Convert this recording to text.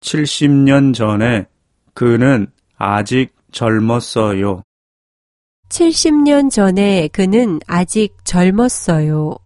70년 전에 그는 아직 젊었어요. 70년 전에 그는 아직 젊었어요.